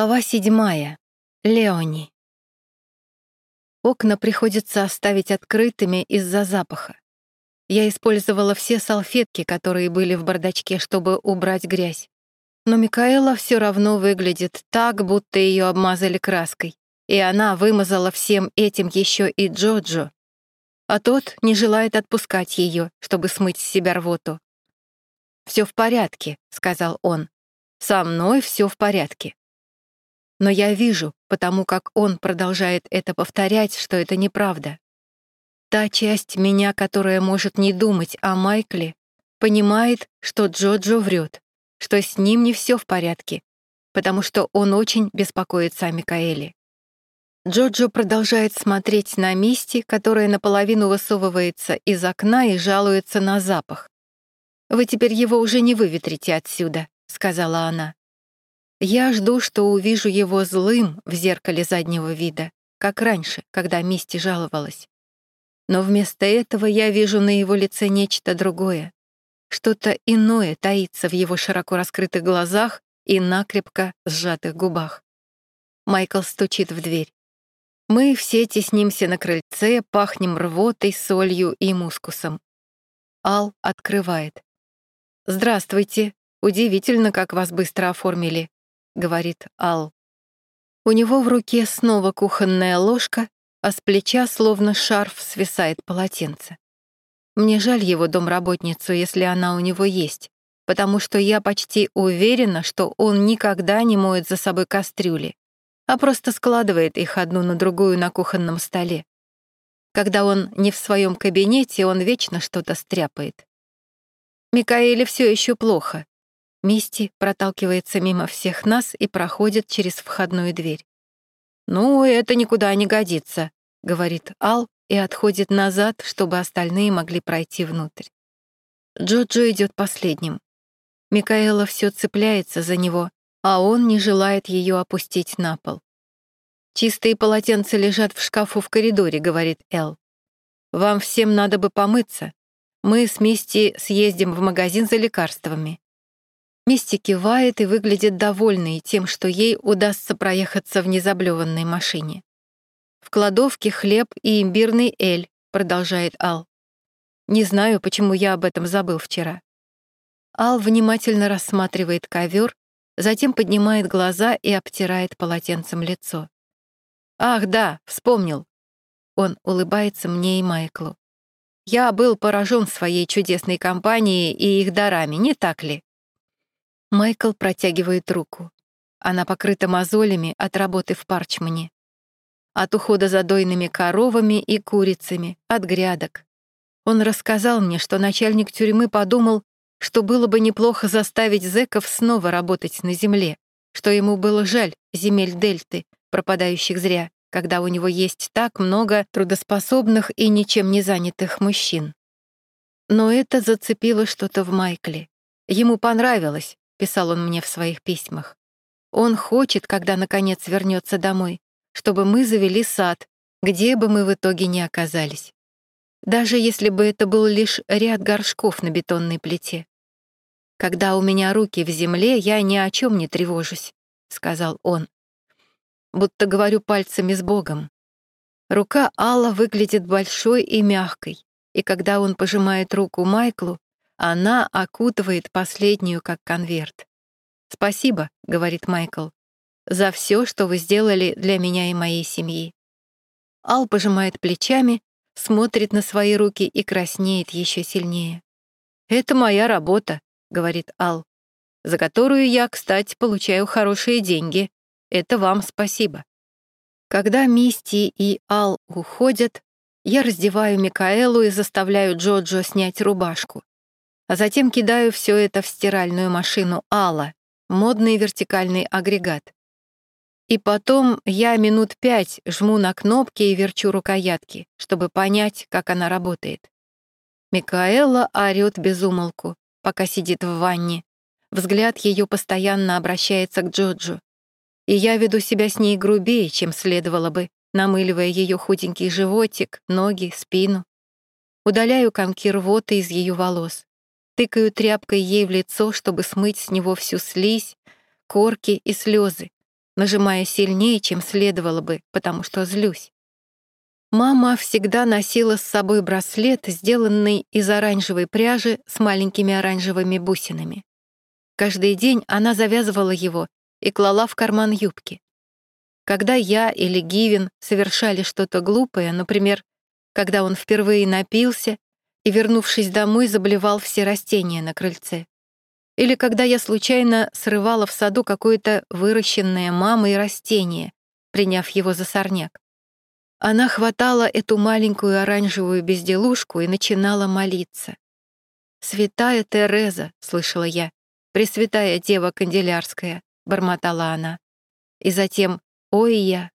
Глава седьмая. Леони. Окна приходится оставить открытыми из-за запаха. Я использовала все салфетки, которые были в бардачке, чтобы убрать грязь. Но Микаэла все равно выглядит так, будто ее обмазали краской, и она вымазала всем этим еще и Джоджо. А тот не желает отпускать ее, чтобы смыть с себя рвоту. Все в порядке», — сказал он. «Со мной все в порядке». Но я вижу, потому как он продолжает это повторять, что это неправда. Та часть меня, которая может не думать о Майкле, понимает, что Джоджо врет, что с ним не все в порядке, потому что он очень беспокоится о Микаэле. Джоджо продолжает смотреть на Мисти, которая наполовину высовывается из окна и жалуется на запах. «Вы теперь его уже не выветрите отсюда», — сказала она. Я жду, что увижу его злым в зеркале заднего вида, как раньше, когда Мисти жаловалась. Но вместо этого я вижу на его лице нечто другое. Что-то иное таится в его широко раскрытых глазах и накрепко сжатых губах. Майкл стучит в дверь. Мы все теснимся на крыльце, пахнем рвотой, солью и мускусом. Ал открывает. «Здравствуйте. Удивительно, как вас быстро оформили. — говорит Ал. У него в руке снова кухонная ложка, а с плеча словно шарф свисает полотенце. Мне жаль его домработницу, если она у него есть, потому что я почти уверена, что он никогда не моет за собой кастрюли, а просто складывает их одну на другую на кухонном столе. Когда он не в своем кабинете, он вечно что-то стряпает. Микаэле все еще плохо, Мисти проталкивается мимо всех нас и проходит через входную дверь. «Ну, это никуда не годится», — говорит Ал и отходит назад, чтобы остальные могли пройти внутрь. Джоджо идет последним. Микаэла все цепляется за него, а он не желает ее опустить на пол. «Чистые полотенца лежат в шкафу в коридоре», — говорит Эл. «Вам всем надо бы помыться. Мы с Мисти съездим в магазин за лекарствами. Мисти кивает и выглядит довольной тем, что ей удастся проехаться в незаблеванной машине. «В кладовке хлеб и имбирный эль», — продолжает Ал. «Не знаю, почему я об этом забыл вчера». Ал внимательно рассматривает ковер, затем поднимает глаза и обтирает полотенцем лицо. «Ах, да, вспомнил». Он улыбается мне и Майклу. «Я был поражен своей чудесной компанией и их дарами, не так ли?» Майкл протягивает руку. Она покрыта мозолями от работы в парчмане. От ухода за дойными коровами и курицами, от грядок. Он рассказал мне, что начальник тюрьмы подумал, что было бы неплохо заставить зэков снова работать на земле, что ему было жаль земель Дельты, пропадающих зря, когда у него есть так много трудоспособных и ничем не занятых мужчин. Но это зацепило что-то в Майкле. Ему понравилось, писал он мне в своих письмах. Он хочет, когда наконец вернется домой, чтобы мы завели сад, где бы мы в итоге ни оказались. Даже если бы это был лишь ряд горшков на бетонной плите. «Когда у меня руки в земле, я ни о чем не тревожусь», — сказал он. Будто говорю пальцами с Богом. Рука Алла выглядит большой и мягкой, и когда он пожимает руку Майклу, она окутывает последнюю как конверт. «Спасибо», — говорит Майкл, «за все, что вы сделали для меня и моей семьи». Ал пожимает плечами, смотрит на свои руки и краснеет еще сильнее. «Это моя работа», — говорит Ал, «за которую я, кстати, получаю хорошие деньги. Это вам спасибо». Когда Мисти и Ал уходят, я раздеваю Микаэлу и заставляю Джоджо снять рубашку а затем кидаю все это в стиральную машину Алла, модный вертикальный агрегат. И потом я минут пять жму на кнопки и верчу рукоятки, чтобы понять, как она работает. Микаэла орёт без умолку, пока сидит в ванне. Взгляд ее постоянно обращается к Джоджу. И я веду себя с ней грубее, чем следовало бы, намыливая ее худенький животик, ноги, спину. Удаляю комки рвоты из ее волос тыкаю тряпкой ей в лицо, чтобы смыть с него всю слизь, корки и слезы, нажимая сильнее, чем следовало бы, потому что злюсь. Мама всегда носила с собой браслет, сделанный из оранжевой пряжи с маленькими оранжевыми бусинами. Каждый день она завязывала его и клала в карман юбки. Когда я или Гивен совершали что-то глупое, например, когда он впервые напился и, вернувшись домой, заблевал все растения на крыльце, или когда я случайно срывала в саду какое-то выращенное мамой растение, приняв его за сорняк. Она хватала эту маленькую оранжевую безделушку и начинала молиться. «Святая Тереза», — слышала я, «Пресвятая Дева Канделярская», — бормотала она. И затем «Ой, я».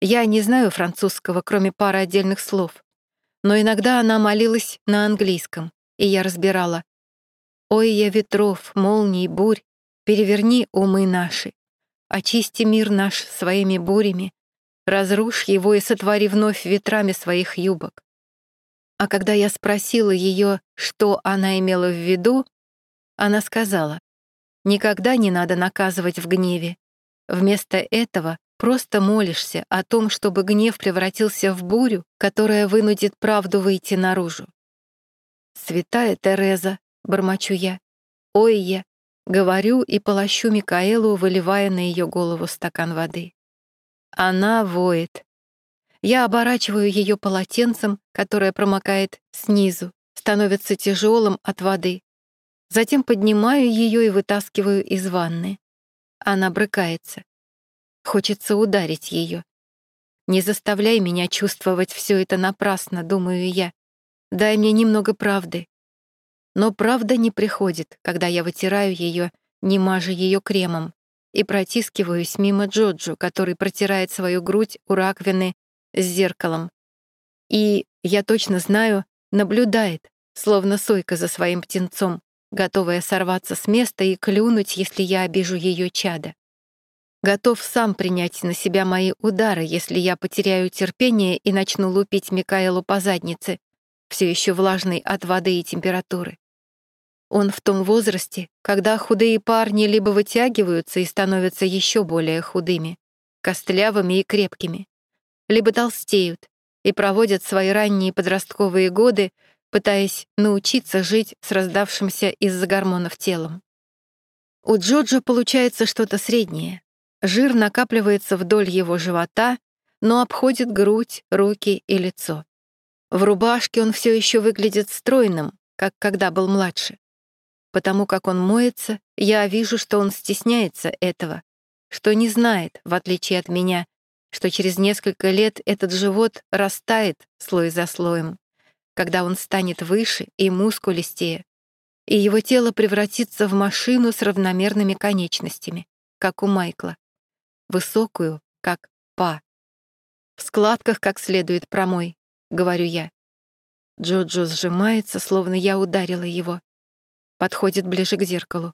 Я не знаю французского, кроме пары отдельных слов, но иногда она молилась на английском, и я разбирала «Ой, я ветров, молний, бурь, переверни умы наши, очисти мир наш своими бурями, разрушь его и сотвори вновь ветрами своих юбок. А когда я спросила ее, что она имела в виду, она сказала, «Никогда не надо наказывать в гневе. Вместо этого просто молишься о том, чтобы гнев превратился в бурю, которая вынудит правду выйти наружу». «Святая Тереза», — бормочу я, «ой я», говорю и полощу Микаэлу, выливая на ее голову стакан воды. Она воет. Я оборачиваю ее полотенцем, которое промокает снизу, становится тяжелым от воды. Затем поднимаю ее и вытаскиваю из ванны. Она брыкается. Хочется ударить ее. Не заставляй меня чувствовать все это напрасно, думаю я. Дай мне немного правды. Но правда не приходит, когда я вытираю ее, не мажа ее кремом и протискиваюсь мимо Джоджо, который протирает свою грудь у раковины с зеркалом. И, я точно знаю, наблюдает, словно сойка за своим птенцом, готовая сорваться с места и клюнуть, если я обижу ее чада. Готов сам принять на себя мои удары, если я потеряю терпение и начну лупить Микаэлу по заднице, все еще влажной от воды и температуры. Он в том возрасте, когда худые парни либо вытягиваются и становятся еще более худыми, костлявыми и крепкими, либо толстеют и проводят свои ранние подростковые годы, пытаясь научиться жить с раздавшимся из-за гормонов телом. У Джоджо получается что-то среднее. Жир накапливается вдоль его живота, но обходит грудь, руки и лицо. В рубашке он все еще выглядит стройным, как когда был младше. Потому как он моется, я вижу, что он стесняется этого, что не знает, в отличие от меня, что через несколько лет этот живот растает слой за слоем, когда он станет выше и мускулистее, и его тело превратится в машину с равномерными конечностями, как у Майкла, высокую, как Па. В складках как следует промой, говорю я. Джоджо сжимается, словно я ударила его подходит ближе к зеркалу.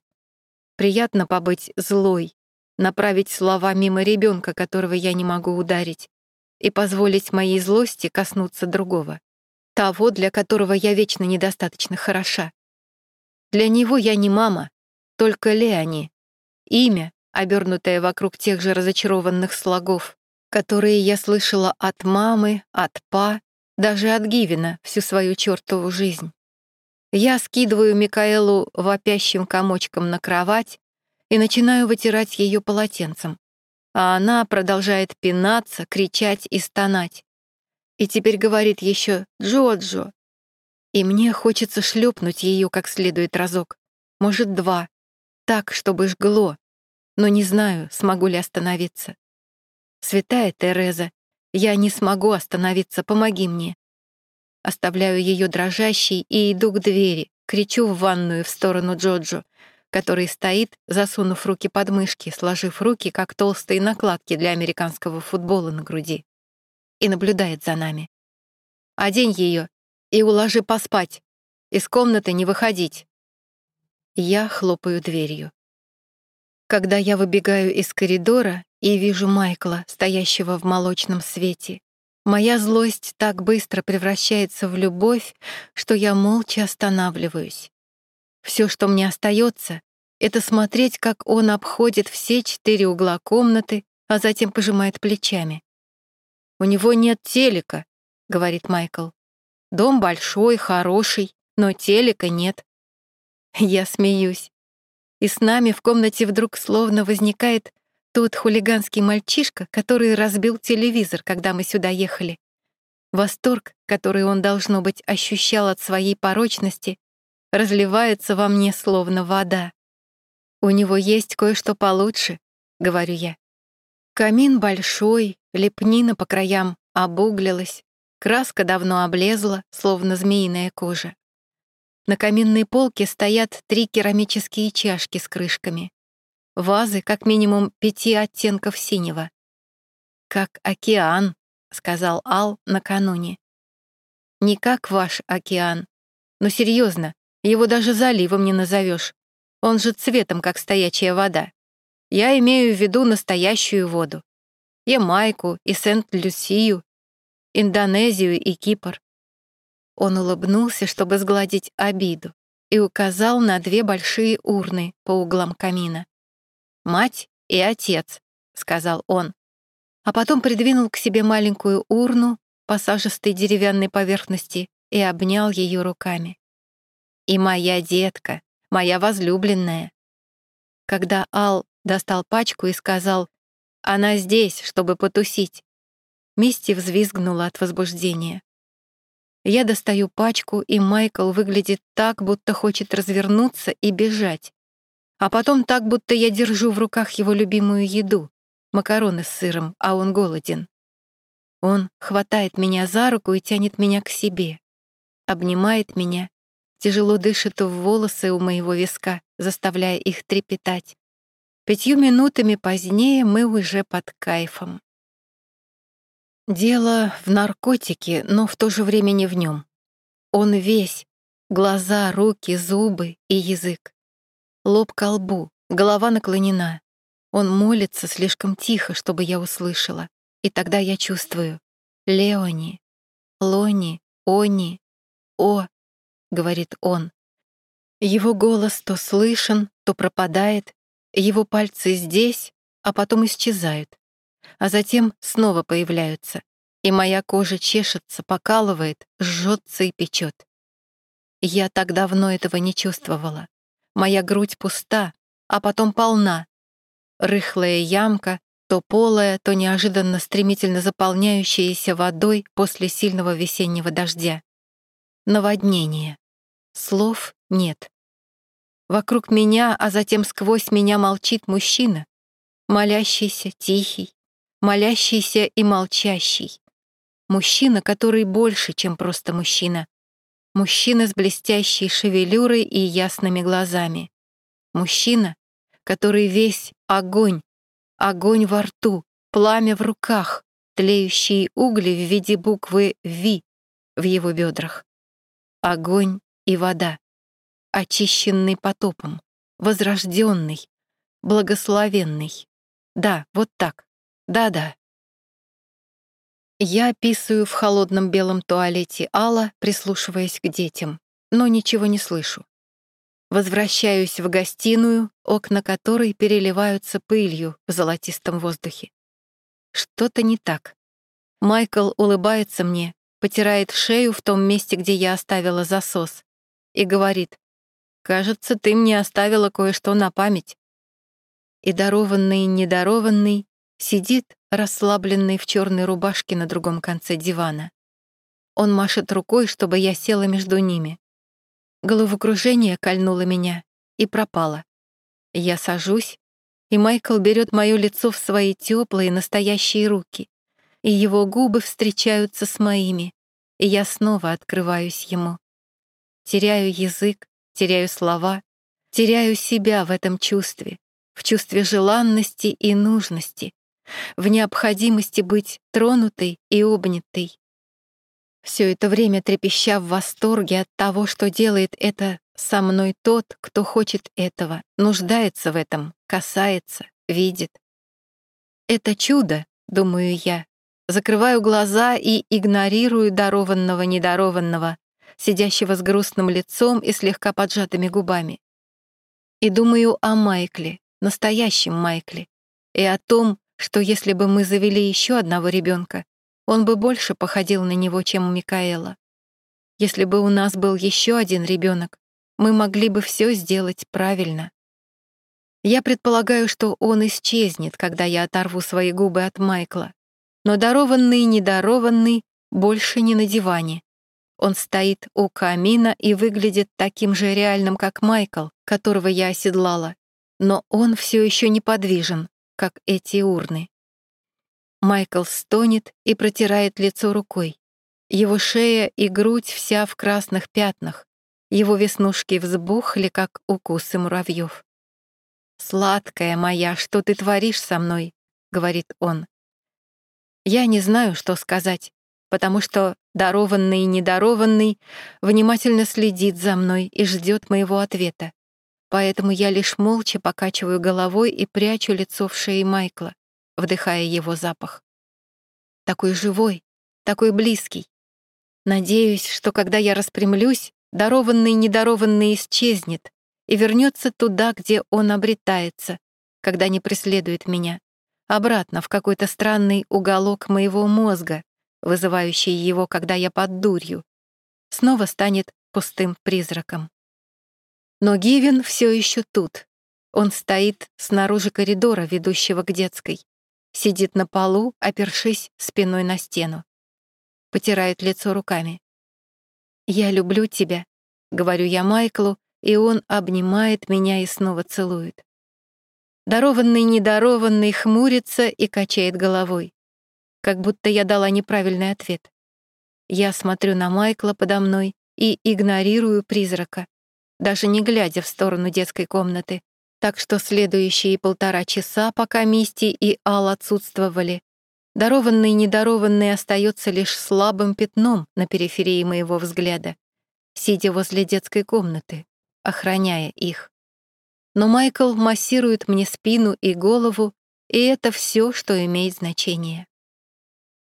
Приятно побыть злой, направить слова мимо ребенка, которого я не могу ударить, и позволить моей злости коснуться другого, того, для которого я вечно недостаточно хороша. Для него я не мама, только Леони, имя, обернутое вокруг тех же разочарованных слогов, которые я слышала от мамы, от па, даже от Гивина всю свою чертову жизнь. Я скидываю Микаэлу вопящим комочком на кровать и начинаю вытирать ее полотенцем, а она продолжает пинаться, кричать и стонать. И теперь говорит еще «Джо-Джо». И мне хочется шлепнуть ее как следует разок, может, два, так, чтобы жгло, но не знаю, смогу ли остановиться. Святая Тереза, я не смогу остановиться, помоги мне. Оставляю ее дрожащей и иду к двери, кричу в ванную в сторону Джоджо, который стоит, засунув руки под мышки, сложив руки, как толстые накладки для американского футбола на груди, и наблюдает за нами. «Одень ее и уложи поспать. Из комнаты не выходить». Я хлопаю дверью. Когда я выбегаю из коридора и вижу Майкла, стоящего в молочном свете, Моя злость так быстро превращается в любовь, что я молча останавливаюсь. Все, что мне остается, Это смотреть, как он обходит все четыре угла комнаты, а затем пожимает плечами. «У него нет телека», — говорит Майкл. «Дом большой, хороший, но телека нет». Я смеюсь. И с нами в комнате вдруг словно возникает тот хулиганский мальчишка, который разбил телевизор, когда мы сюда ехали. Восторг, который он, должно быть, ощущал от своей порочности, разливается во мне словно вода. «У него есть кое-что получше», — говорю я. Камин большой, лепнина по краям обуглилась, краска давно облезла, словно змеиная кожа. На каминной полке стоят три керамические чашки с крышками. Вазы как минимум пяти оттенков синего. «Как океан», — сказал Ал накануне. «Не как ваш океан. Но серьезно, его даже заливом не назовешь. Он же цветом, как стоячая вода. Я имею в виду настоящую воду. Ямайку и Сент-Люсию, Индонезию и Кипр. Он улыбнулся, чтобы сгладить обиду, и указал на две большие урны по углам камина. «Мать и отец», — сказал он. А потом придвинул к себе маленькую урну посажистой деревянной поверхности и обнял ее руками. «И моя детка, моя возлюбленная». Когда Ал достал пачку и сказал «Она здесь, чтобы потусить». Мисти взвизгнула от возбуждения. Я достаю пачку, и Майкл выглядит так, будто хочет развернуться и бежать. А потом так, будто я держу в руках его любимую еду — макароны с сыром, а он голоден. Он хватает меня за руку и тянет меня к себе, обнимает меня, тяжело дышит в волосы у моего виска, заставляя их трепетать. Пятью минутами позднее мы уже под кайфом. Дело в наркотике, но в то же время не в нем. Он весь — глаза, руки, зубы и язык. Лоб к лбу, голова наклонена. Он молится слишком тихо, чтобы я услышала. И тогда я чувствую «Леони, Лони, Они, О», — говорит он. Его голос то слышен, то пропадает, его пальцы здесь, а потом исчезают, а затем снова появляются, и моя кожа чешется, покалывает, жжется и печет. Я так давно этого не чувствовала. Моя грудь пуста, а потом полна. Рыхлая ямка, то полая, то неожиданно стремительно заполняющаяся водой после сильного весеннего дождя. Наводнение. Слов нет. Вокруг меня, а затем сквозь меня молчит мужчина, молящийся, тихий, молящийся и молчащий. Мужчина, который больше, чем просто мужчина. Мужчина с блестящей шевелюрой и ясными глазами. Мужчина, который весь огонь, огонь во рту, пламя в руках, тлеющие угли в виде буквы «Ви» в его бедрах. Огонь и вода очищенный потопом, возрожденный, благословенный. Да, вот так. Да-да. Я писаю в холодном белом туалете Алла, прислушиваясь к детям, но ничего не слышу. Возвращаюсь в гостиную, окна которой переливаются пылью в золотистом воздухе. Что-то не так. Майкл улыбается мне, потирает шею в том месте, где я оставила засос, и говорит, Кажется, ты мне оставила кое-что на память. И дарованный, недарованный сидит, расслабленный в черной рубашке на другом конце дивана. Он машет рукой, чтобы я села между ними. Головокружение кольнуло меня и пропало. Я сажусь, и Майкл берет мое лицо в свои теплые настоящие руки, и его губы встречаются с моими, и я снова открываюсь ему. Теряю язык, теряю слова, теряю себя в этом чувстве, в чувстве желанности и нужности, в необходимости быть тронутой и обнятой. Все это время трепеща в восторге от того, что делает это со мной тот, кто хочет этого, нуждается в этом, касается, видит. Это чудо, думаю я, закрываю глаза и игнорирую дарованного-недарованного, сидящего с грустным лицом и слегка поджатыми губами. И думаю о Майкле, настоящем Майкле, и о том, что если бы мы завели еще одного ребенка, он бы больше походил на него, чем у Микаэла. Если бы у нас был еще один ребенок, мы могли бы все сделать правильно. Я предполагаю, что он исчезнет, когда я оторву свои губы от Майкла. Но дарованный и недарованный больше не на диване. Он стоит у камина и выглядит таким же реальным, как Майкл, которого я оседлала. Но он все еще неподвижен, как эти урны. Майкл стонет и протирает лицо рукой. Его шея и грудь вся в красных пятнах. Его веснушки взбухли, как укусы муравьев. «Сладкая моя, что ты творишь со мной?» — говорит он. Я не знаю, что сказать, потому что дарованный и недарованный внимательно следит за мной и ждет моего ответа. Поэтому я лишь молча покачиваю головой и прячу лицо в шее Майкла, вдыхая его запах. Такой живой, такой близкий. Надеюсь, что когда я распрямлюсь, дарованный недарованный исчезнет, и вернется туда, где он обретается, когда не преследует меня, обратно в какой-то странный уголок моего мозга, вызывающий его, когда я под дурью, снова станет пустым призраком. Но Гивен все еще тут. Он стоит снаружи коридора, ведущего к детской. Сидит на полу, опершись спиной на стену. Потирает лицо руками. «Я люблю тебя», — говорю я Майклу, и он обнимает меня и снова целует. Дарованный недарованный хмурится и качает головой, как будто я дала неправильный ответ. Я смотрю на Майкла подо мной и игнорирую призрака, даже не глядя в сторону детской комнаты, так что следующие полтора часа, пока Мисти и Ал отсутствовали, дарованный недарованный остается лишь слабым пятном на периферии моего взгляда, сидя возле детской комнаты, охраняя их. Но Майкл массирует мне спину и голову, и это все, что имеет значение.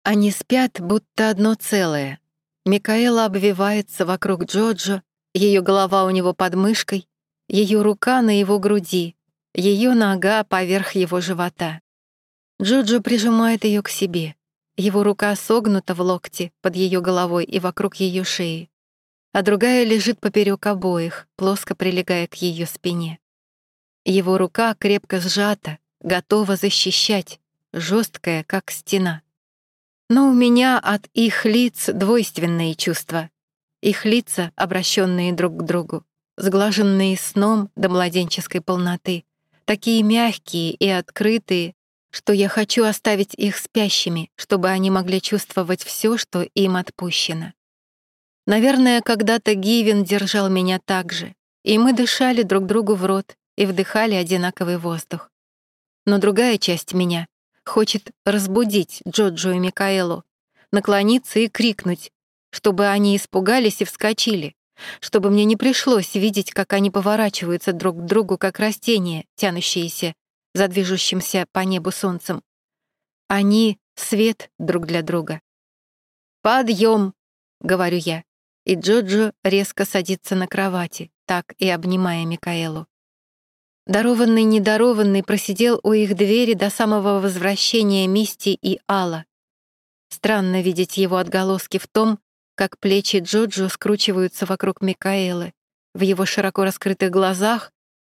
Они спят, будто одно целое. Микаэла обвивается вокруг Джоджо, ее голова у него под мышкой, ее рука на его груди, ее нога поверх его живота. Джоджо прижимает ее к себе. Его рука согнута в локте под ее головой и вокруг ее шеи а другая лежит поперек обоих, плоско прилегая к ее спине. Его рука крепко сжата, готова защищать, жесткая, как стена. Но у меня от их лиц двойственные чувства. Их лица, обращенные друг к другу, сглаженные сном до младенческой полноты, такие мягкие и открытые, что я хочу оставить их спящими, чтобы они могли чувствовать все, что им отпущено. Наверное, когда-то Гивен держал меня так же, и мы дышали друг другу в рот и вдыхали одинаковый воздух. Но другая часть меня хочет разбудить Джоджо и Микаэлу, наклониться и крикнуть, чтобы они испугались и вскочили, чтобы мне не пришлось видеть, как они поворачиваются друг к другу, как растения, тянущиеся за движущимся по небу солнцем. Они — свет друг для друга. «Подъем!» — говорю я и Джоджо резко садится на кровати, так и обнимая Микаэлу. Дарованный недарованный просидел у их двери до самого возвращения Мисти и Алла. Странно видеть его отголоски в том, как плечи Джоджо скручиваются вокруг Микаэлы, в его широко раскрытых глазах,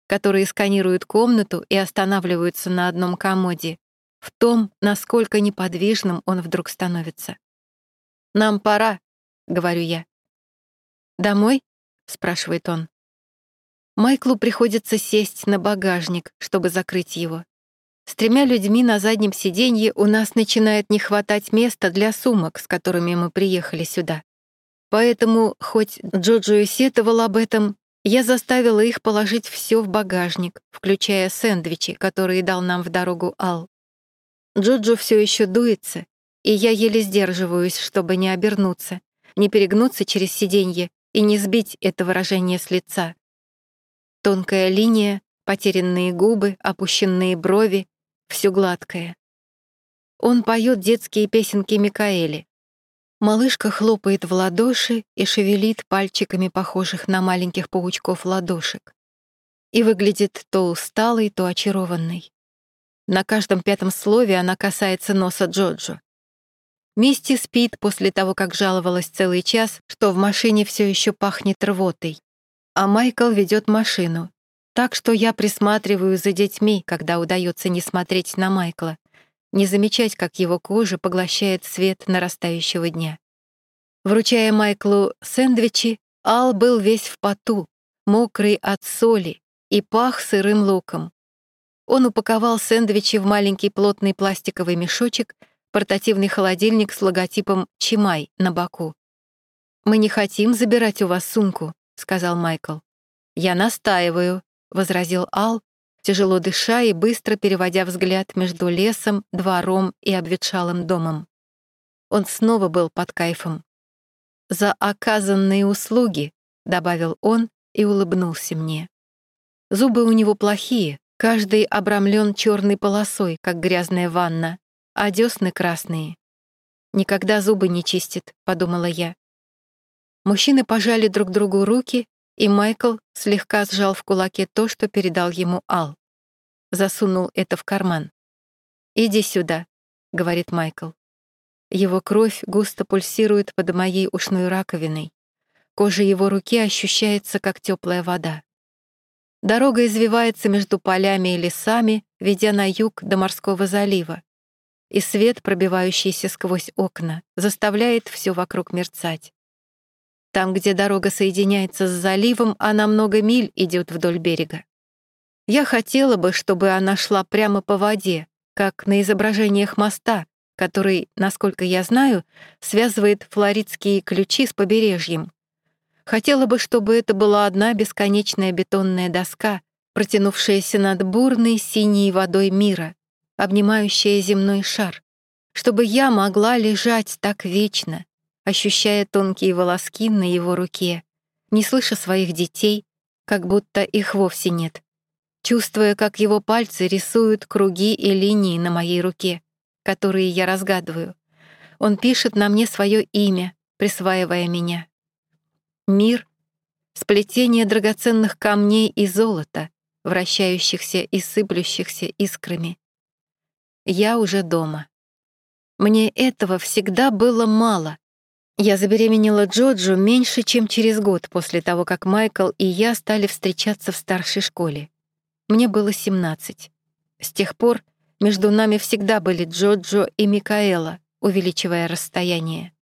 которые сканируют комнату и останавливаются на одном комоде, в том, насколько неподвижным он вдруг становится. «Нам пора», — говорю я. «Домой?» — спрашивает он. Майклу приходится сесть на багажник, чтобы закрыть его. С тремя людьми на заднем сиденье у нас начинает не хватать места для сумок, с которыми мы приехали сюда. Поэтому, хоть Джоджо и сетовал об этом, я заставила их положить все в багажник, включая сэндвичи, которые дал нам в дорогу Ал. Джоджо все еще дуется, и я еле сдерживаюсь, чтобы не обернуться, не перегнуться через сиденье и не сбить это выражение с лица. Тонкая линия, потерянные губы, опущенные брови, все гладкое. Он поет детские песенки Микаэли. Малышка хлопает в ладоши и шевелит пальчиками похожих на маленьких паучков ладошек. и выглядит то усталой, то очарованной. На каждом пятом слове она касается носа Джоджо. Мисти спит после того, как жаловалась целый час, что в машине все еще пахнет рвотой. А Майкл ведет машину. Так что я присматриваю за детьми, когда удается не смотреть на Майкла, не замечать, как его кожа поглощает свет нарастающего дня. Вручая Майклу сэндвичи, Ал был весь в поту, мокрый от соли и пах сырым луком. Он упаковал сэндвичи в маленький плотный пластиковый мешочек — портативный холодильник с логотипом «Чимай» на боку. «Мы не хотим забирать у вас сумку», — сказал Майкл. «Я настаиваю», — возразил Ал, тяжело дыша и быстро переводя взгляд между лесом, двором и обветшалым домом. Он снова был под кайфом. «За оказанные услуги», — добавил он и улыбнулся мне. Зубы у него плохие, каждый обрамлен черной полосой, как грязная ванна, а десны красные. «Никогда зубы не чистит», — подумала я. Мужчины пожали друг другу руки, и Майкл слегка сжал в кулаке то, что передал ему Ал. Засунул это в карман. «Иди сюда», — говорит Майкл. Его кровь густо пульсирует под моей ушной раковиной. Кожа его руки ощущается, как теплая вода. Дорога извивается между полями и лесами, ведя на юг до морского залива и свет, пробивающийся сквозь окна, заставляет все вокруг мерцать. Там, где дорога соединяется с заливом, она много миль идет вдоль берега. Я хотела бы, чтобы она шла прямо по воде, как на изображениях моста, который, насколько я знаю, связывает флоридские ключи с побережьем. Хотела бы, чтобы это была одна бесконечная бетонная доска, протянувшаяся над бурной синей водой мира, обнимающая земной шар, чтобы я могла лежать так вечно, ощущая тонкие волоски на его руке, не слыша своих детей, как будто их вовсе нет, чувствуя, как его пальцы рисуют круги и линии на моей руке, которые я разгадываю. Он пишет на мне свое имя, присваивая меня. Мир — сплетение драгоценных камней и золота, вращающихся и сыплющихся искрами. Я уже дома. Мне этого всегда было мало. Я забеременела Джоджу меньше, чем через год после того, как Майкл и я стали встречаться в старшей школе. Мне было 17. С тех пор между нами всегда были Джоджо и Микаэла, увеличивая расстояние.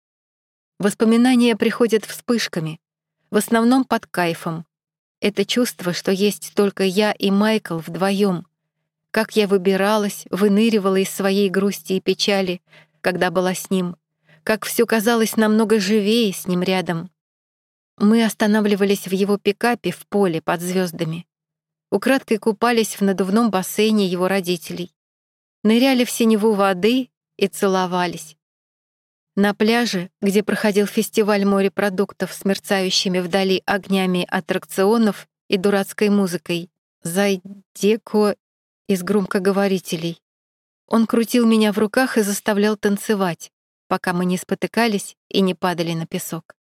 Воспоминания приходят вспышками, в основном под кайфом. Это чувство, что есть только я и Майкл вдвоем, как я выбиралась, выныривала из своей грусти и печали, когда была с ним, как все казалось намного живее с ним рядом. Мы останавливались в его пикапе в поле под звездами. Украдкой купались в надувном бассейне его родителей. Ныряли в синеву воды и целовались. На пляже, где проходил фестиваль морепродуктов с мерцающими вдали огнями аттракционов и дурацкой музыкой, Зайдеко из громкоговорителей. Он крутил меня в руках и заставлял танцевать, пока мы не спотыкались и не падали на песок.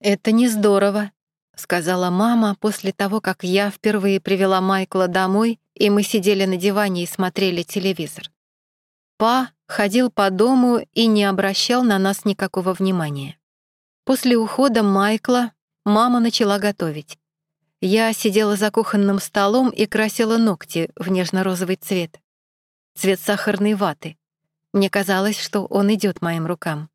«Это не здорово», — сказала мама после того, как я впервые привела Майкла домой, и мы сидели на диване и смотрели телевизор. Па ходил по дому и не обращал на нас никакого внимания. После ухода Майкла мама начала готовить. Я сидела за кухонным столом и красила ногти в нежно-розовый цвет. Цвет сахарной ваты. Мне казалось, что он идет моим рукам.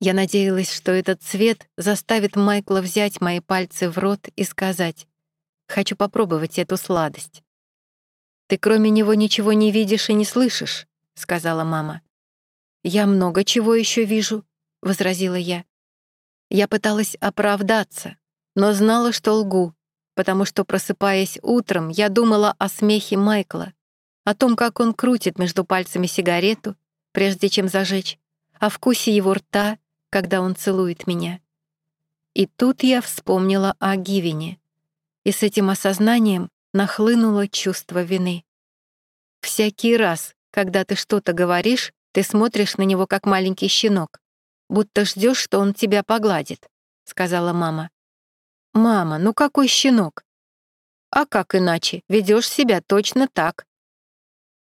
Я надеялась, что этот цвет заставит Майкла взять мои пальцы в рот и сказать «Хочу попробовать эту сладость». «Ты кроме него ничего не видишь и не слышишь», — сказала мама. «Я много чего еще вижу», — возразила я. Я пыталась оправдаться, но знала, что лгу, потому что, просыпаясь утром, я думала о смехе Майкла, о том, как он крутит между пальцами сигарету, прежде чем зажечь, о вкусе его рта, когда он целует меня. И тут я вспомнила о Гивине, и с этим осознанием нахлынуло чувство вины. Всякий раз, когда ты что-то говоришь, ты смотришь на него как маленький щенок, будто ждешь, что он тебя погладит, — сказала мама. «Мама, ну какой щенок?» А как иначе? Ведешь себя точно так.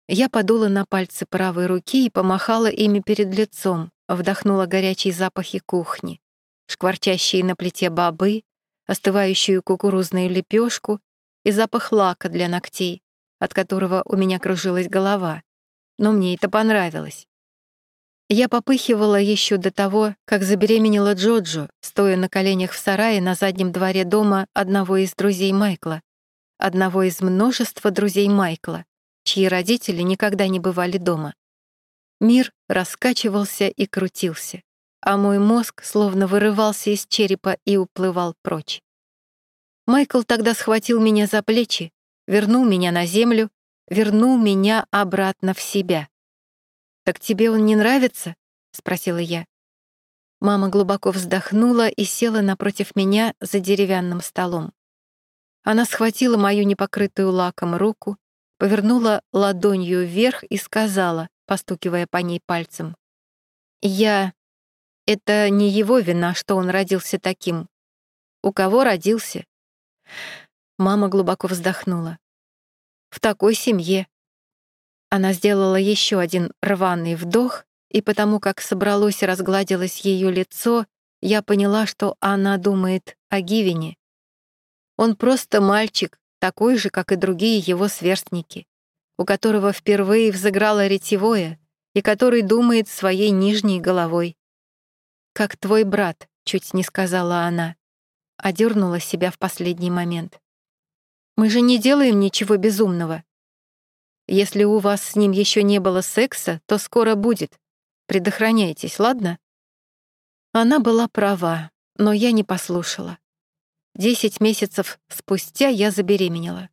Я подула на пальцы правой руки и помахала ими перед лицом, вдохнула горячие запахи кухни, шкварчащие на плите бобы, остывающую кукурузную лепешку и запах лака для ногтей, от которого у меня кружилась голова. Но мне это понравилось. Я попыхивала еще до того, как забеременела Джоджо, стоя на коленях в сарае на заднем дворе дома одного из друзей Майкла, одного из множества друзей Майкла, чьи родители никогда не бывали дома. Мир раскачивался и крутился, а мой мозг словно вырывался из черепа и уплывал прочь. Майкл тогда схватил меня за плечи, вернул меня на землю, вернул меня обратно в себя. «Так тебе он не нравится?» — спросила я. Мама глубоко вздохнула и села напротив меня за деревянным столом. Она схватила мою непокрытую лаком руку, повернула ладонью вверх и сказала, постукивая по ней пальцем. «Я... Это не его вина, что он родился таким. У кого родился?» Мама глубоко вздохнула. «В такой семье». Она сделала еще один рваный вдох, и потому как собралось и разгладилось ее лицо, я поняла, что она думает о Гивине. Он просто мальчик, такой же, как и другие его сверстники у которого впервые взыграло ретевое и который думает своей нижней головой. «Как твой брат», — чуть не сказала она, одернула себя в последний момент. «Мы же не делаем ничего безумного. Если у вас с ним еще не было секса, то скоро будет. Предохраняйтесь, ладно?» Она была права, но я не послушала. Десять месяцев спустя я забеременела.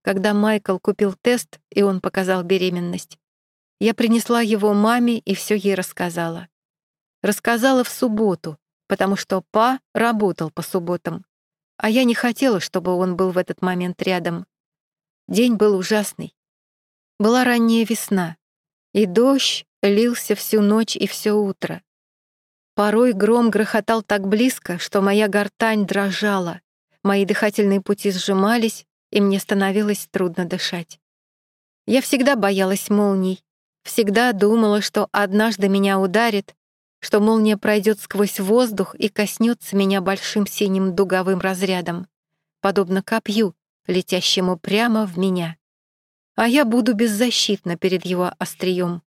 Когда Майкл купил тест, и он показал беременность, я принесла его маме и все ей рассказала. Рассказала в субботу, потому что Па работал по субботам, а я не хотела, чтобы он был в этот момент рядом. День был ужасный. Была ранняя весна, и дождь лился всю ночь и все утро. Порой гром грохотал так близко, что моя гортань дрожала, мои дыхательные пути сжимались, и мне становилось трудно дышать. Я всегда боялась молний, всегда думала, что однажды меня ударит, что молния пройдет сквозь воздух и коснется меня большим синим дуговым разрядом, подобно копью, летящему прямо в меня. А я буду беззащитна перед его острием.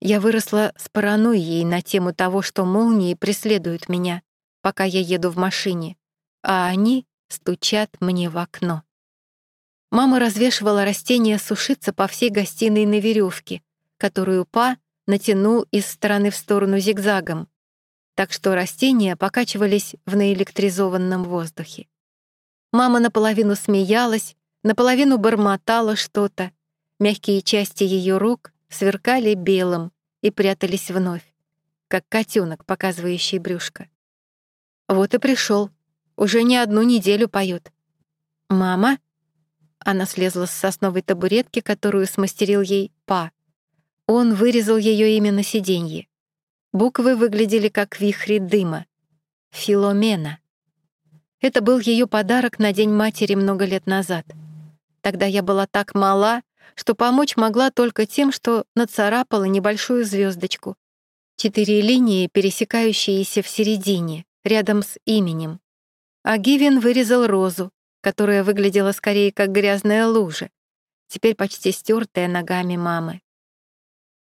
Я выросла с паранойей на тему того, что молнии преследуют меня, пока я еду в машине, а они стучат мне в окно. Мама развешивала растения сушиться по всей гостиной на веревке, которую Па натянул из стороны в сторону зигзагом, так что растения покачивались в наэлектризованном воздухе. Мама наполовину смеялась, наполовину бормотала что-то. Мягкие части ее рук сверкали белым и прятались вновь, как котенок, показывающий брюшко. Вот и пришел. Уже не одну неделю поет. «Мама?» Она слезла с сосновой табуретки, которую смастерил ей Па. Он вырезал ее имя на сиденье. Буквы выглядели как вихри дыма. Филомена. Это был ее подарок на День матери много лет назад. Тогда я была так мала, что помочь могла только тем, что нацарапала небольшую звездочку. Четыре линии, пересекающиеся в середине, рядом с именем. А Гивен вырезал розу, которая выглядела скорее как грязная лужа, теперь почти стертая ногами мамы.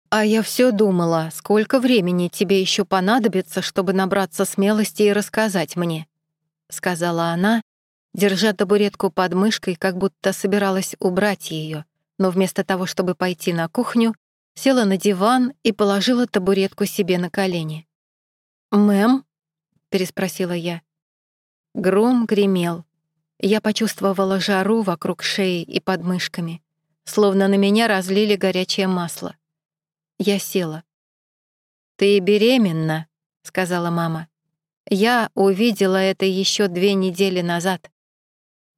«А я все думала, сколько времени тебе еще понадобится, чтобы набраться смелости и рассказать мне», — сказала она, держа табуретку под мышкой, как будто собиралась убрать ее, но вместо того, чтобы пойти на кухню, села на диван и положила табуретку себе на колени. «Мэм?» — переспросила я. Гром гремел, я почувствовала жару вокруг шеи и подмышками, словно на меня разлили горячее масло. Я села. «Ты беременна», — сказала мама. «Я увидела это еще две недели назад».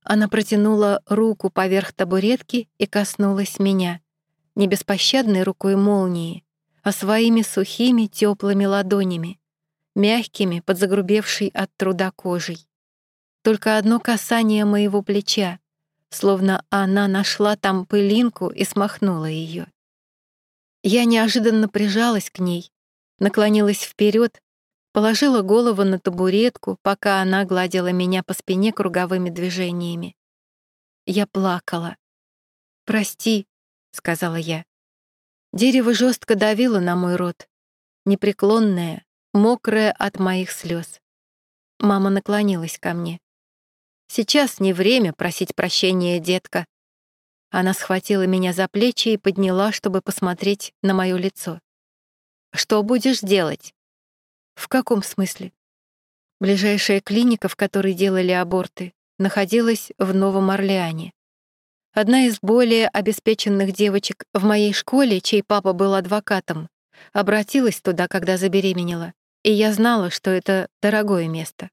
Она протянула руку поверх табуретки и коснулась меня, не беспощадной рукой молнии, а своими сухими теплыми ладонями, мягкими, подзагрубевшей от труда кожей. Только одно касание моего плеча, словно она нашла там пылинку и смахнула ее. Я неожиданно прижалась к ней, наклонилась вперед, положила голову на табуретку, пока она гладила меня по спине круговыми движениями. Я плакала. «Прости», — сказала я. Дерево жестко давило на мой рот, непреклонное, мокрое от моих слез. Мама наклонилась ко мне. «Сейчас не время просить прощения, детка». Она схватила меня за плечи и подняла, чтобы посмотреть на мое лицо. «Что будешь делать?» «В каком смысле?» Ближайшая клиника, в которой делали аборты, находилась в Новом Орлеане. Одна из более обеспеченных девочек в моей школе, чей папа был адвокатом, обратилась туда, когда забеременела, и я знала, что это дорогое место.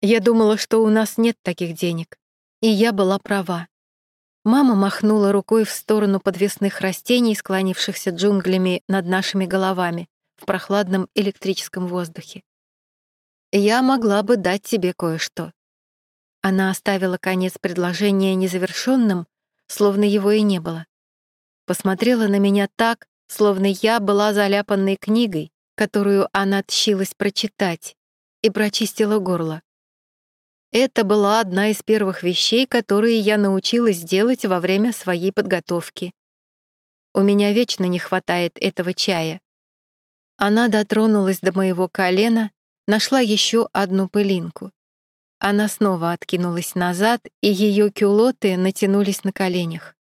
Я думала, что у нас нет таких денег, и я была права. Мама махнула рукой в сторону подвесных растений, склонившихся джунглями над нашими головами в прохладном электрическом воздухе. «Я могла бы дать тебе кое-что. Она оставила конец предложения незавершенным, словно его и не было. Посмотрела на меня так, словно я была заляпанной книгой, которую она тщилась прочитать, и прочистила горло. Это была одна из первых вещей, которые я научилась делать во время своей подготовки. У меня вечно не хватает этого чая. Она дотронулась до моего колена, нашла еще одну пылинку. Она снова откинулась назад, и ее кюлоты натянулись на коленях.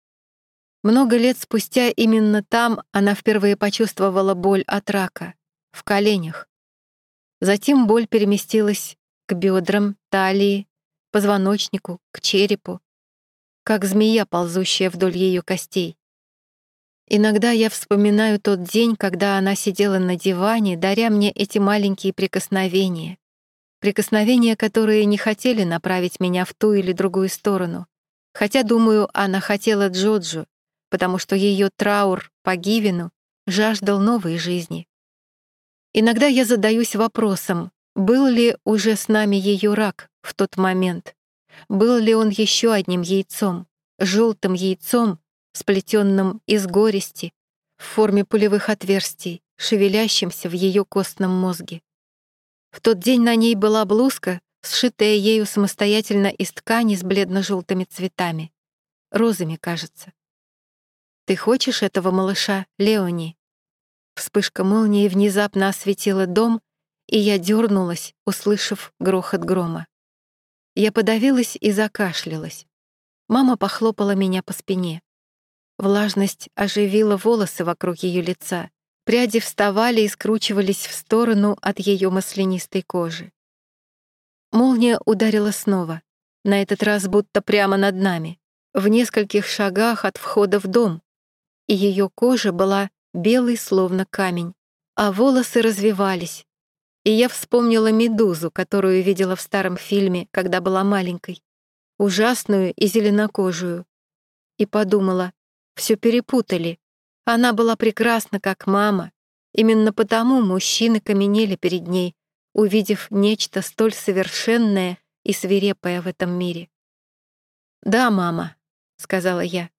Много лет спустя именно там она впервые почувствовала боль от рака, в коленях. Затем боль переместилась к бедрам, талии, позвоночнику, к черепу, как змея, ползущая вдоль ее костей. Иногда я вспоминаю тот день, когда она сидела на диване, даря мне эти маленькие прикосновения, Прикосновения, которые не хотели направить меня в ту или другую сторону. Хотя, думаю, она хотела Джоджу, потому что ее траур по Гивину жаждал новой жизни. Иногда я задаюсь вопросом, был ли уже с нами ее рак в тот момент? Был ли он еще одним яйцом, желтым яйцом, сплетенным из горести, в форме пулевых отверстий, шевелящимся в ее костном мозге? В тот день на ней была блузка, сшитая ею самостоятельно из ткани с бледно-желтыми цветами. Розами, кажется. «Ты хочешь этого малыша, Леони?» Вспышка молнии внезапно осветила дом, и я дернулась, услышав грохот грома. Я подавилась и закашлялась. Мама похлопала меня по спине. Влажность оживила волосы вокруг ее лица, Пряди вставали и скручивались в сторону от ее маслянистой кожи. Молния ударила снова, на этот раз будто прямо над нами, в нескольких шагах от входа в дом, и ее кожа была белой, словно камень, а волосы развивались. И я вспомнила медузу, которую видела в старом фильме, когда была маленькой, ужасную и зеленокожую, и подумала, все перепутали, она была прекрасна, как мама. Именно потому мужчины каменели перед ней, увидев нечто столь совершенное и свирепое в этом мире. «Да, мама», — сказала я.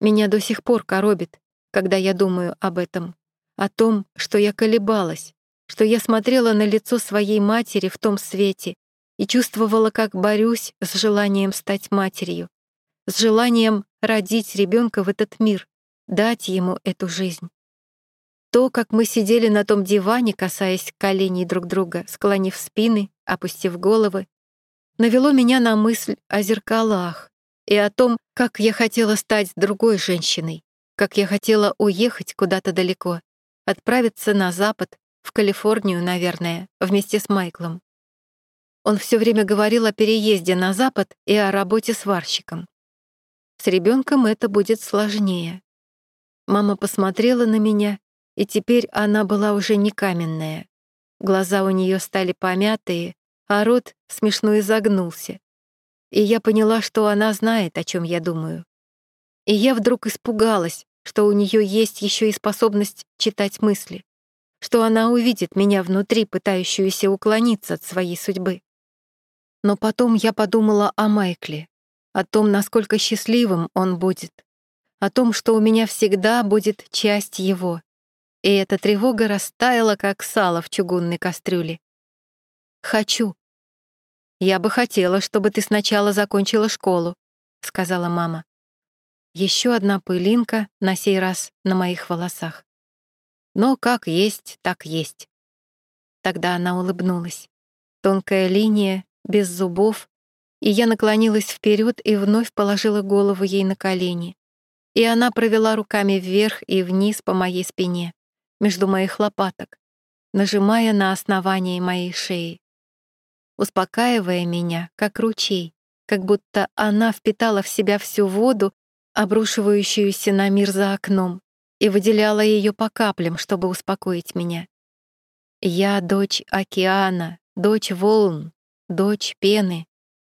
«Меня до сих пор коробит, когда я думаю об этом, о том, что я колебалась, что я смотрела на лицо своей матери в том свете и чувствовала, как борюсь с желанием стать матерью, с желанием родить ребенка в этот мир, дать ему эту жизнь. То, как мы сидели на том диване, касаясь коленей друг друга, склонив спины, опустив головы, навело меня на мысль о зеркалах и о том, как я хотела стать другой женщиной, как я хотела уехать куда-то далеко, отправиться на запад, в Калифорнию, наверное, вместе с Майклом. Он все время говорил о переезде на запад и о работе сварщиком. С ребенком это будет сложнее. Мама посмотрела на меня, и теперь она была уже не каменная. Глаза у нее стали помятые, а рот смешно изогнулся. И я поняла, что она знает, о чем я думаю. И я вдруг испугалась, что у нее есть еще и способность читать мысли, что она увидит меня внутри, пытающуюся уклониться от своей судьбы. Но потом я подумала о Майкле, о том, насколько счастливым он будет, о том, что у меня всегда будет часть его. И эта тревога растаяла, как сало в чугунной кастрюле. «Хочу». «Я бы хотела, чтобы ты сначала закончила школу», — сказала мама. Еще одна пылинка, на сей раз на моих волосах. Но как есть, так есть. Тогда она улыбнулась. Тонкая линия, без зубов, и я наклонилась вперед и вновь положила голову ей на колени. И она провела руками вверх и вниз по моей спине, между моих лопаток, нажимая на основание моей шеи, успокаивая меня, как ручей, как будто она впитала в себя всю воду, обрушивающуюся на мир за окном, и выделяла ее по каплям, чтобы успокоить меня. «Я дочь океана, дочь волн, дочь пены»,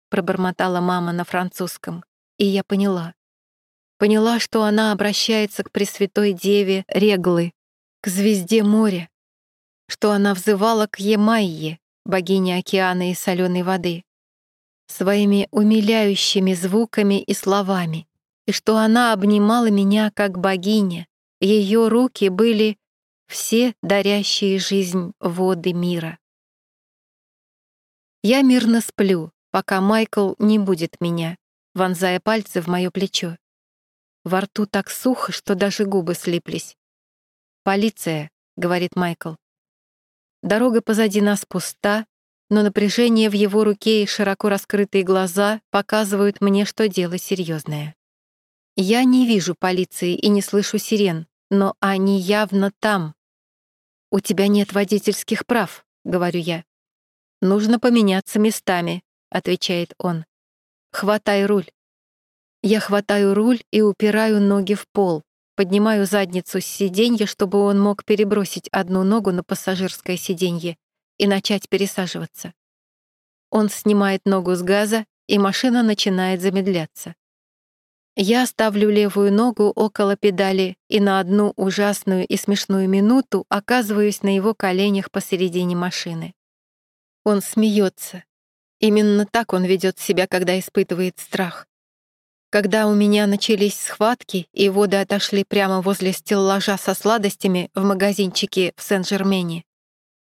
пробормотала мама на французском, и я поняла. Поняла, что она обращается к Пресвятой Деве Реглы, к звезде моря, что она взывала к Емайе, богине океана и соленой воды, своими умиляющими звуками и словами, и что она обнимала меня как богиня, ее руки были все дарящие жизнь воды мира. Я мирно сплю, пока Майкл не будет меня, вонзая пальцы в мое плечо. Во рту так сухо, что даже губы слиплись. «Полиция», — говорит Майкл. Дорога позади нас пуста, но напряжение в его руке и широко раскрытые глаза показывают мне, что дело серьезное. Я не вижу полиции и не слышу сирен, но они явно там. «У тебя нет водительских прав», — говорю я. «Нужно поменяться местами», — отвечает он. «Хватай руль». Я хватаю руль и упираю ноги в пол, поднимаю задницу с сиденья, чтобы он мог перебросить одну ногу на пассажирское сиденье и начать пересаживаться. Он снимает ногу с газа, и машина начинает замедляться. Я ставлю левую ногу около педали и на одну ужасную и смешную минуту оказываюсь на его коленях посередине машины. Он смеется, Именно так он ведет себя, когда испытывает страх. Когда у меня начались схватки, и воды отошли прямо возле стеллажа со сладостями в магазинчике в Сен-Жермене,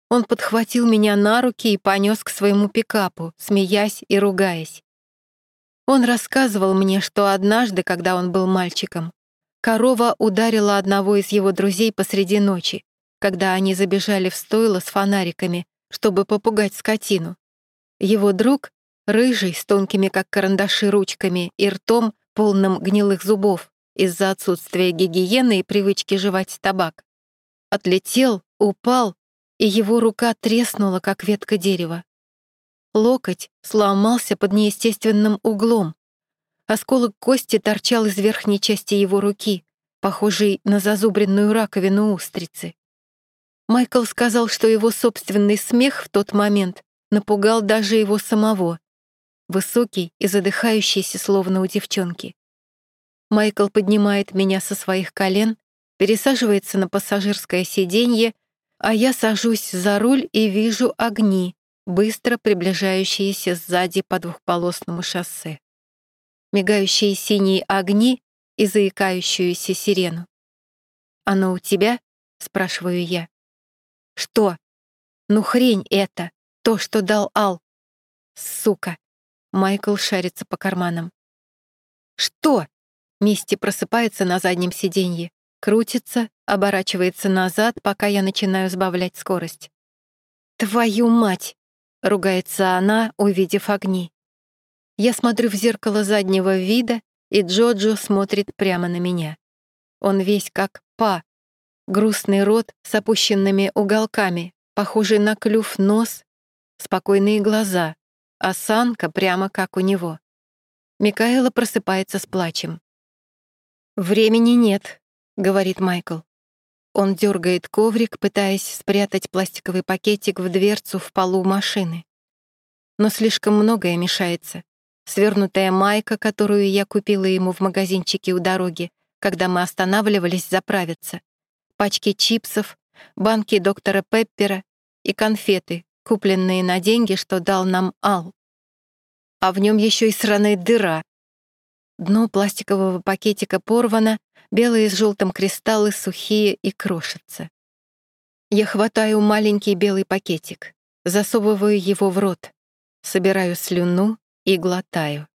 он подхватил меня на руки и понес к своему пикапу, смеясь и ругаясь. Он рассказывал мне, что однажды, когда он был мальчиком, корова ударила одного из его друзей посреди ночи, когда они забежали в стойло с фонариками, чтобы попугать скотину. Его друг, рыжий, с тонкими, как карандаши, ручками и ртом, полным гнилых зубов, из-за отсутствия гигиены и привычки жевать табак, отлетел, упал, и его рука треснула, как ветка дерева. Локоть сломался под неестественным углом. Осколок кости торчал из верхней части его руки, похожий на зазубренную раковину устрицы. Майкл сказал, что его собственный смех в тот момент напугал даже его самого. Высокий и задыхающийся, словно у девчонки. Майкл поднимает меня со своих колен, пересаживается на пассажирское сиденье, а я сажусь за руль и вижу огни, быстро приближающиеся сзади по двухполосному шоссе. Мигающие синие огни и заикающуюся сирену. «Оно у тебя?» — спрашиваю я. «Что? Ну хрень это!» То, что дал Ал. Сука. Майкл шарится по карманам. Что? Мисти просыпается на заднем сиденье, крутится, оборачивается назад, пока я начинаю сбавлять скорость. «Твою мать!» — ругается она, увидев огни. Я смотрю в зеркало заднего вида, и Джоджо смотрит прямо на меня. Он весь как па. Грустный рот с опущенными уголками, похожий на клюв нос спокойные глаза, осанка прямо как у него. Микаэла просыпается с плачем. «Времени нет», — говорит Майкл. Он дергает коврик, пытаясь спрятать пластиковый пакетик в дверцу в полу машины. Но слишком многое мешается. Свернутая майка, которую я купила ему в магазинчике у дороги, когда мы останавливались заправиться, пачки чипсов, банки доктора Пеппера и конфеты, купленные на деньги, что дал нам Ал. А в нем еще и сраная дыра, Дно пластикового пакетика порвано, белые с желтым кристаллы сухие и крошатся. Я хватаю маленький белый пакетик, засовываю его в рот, собираю слюну и глотаю.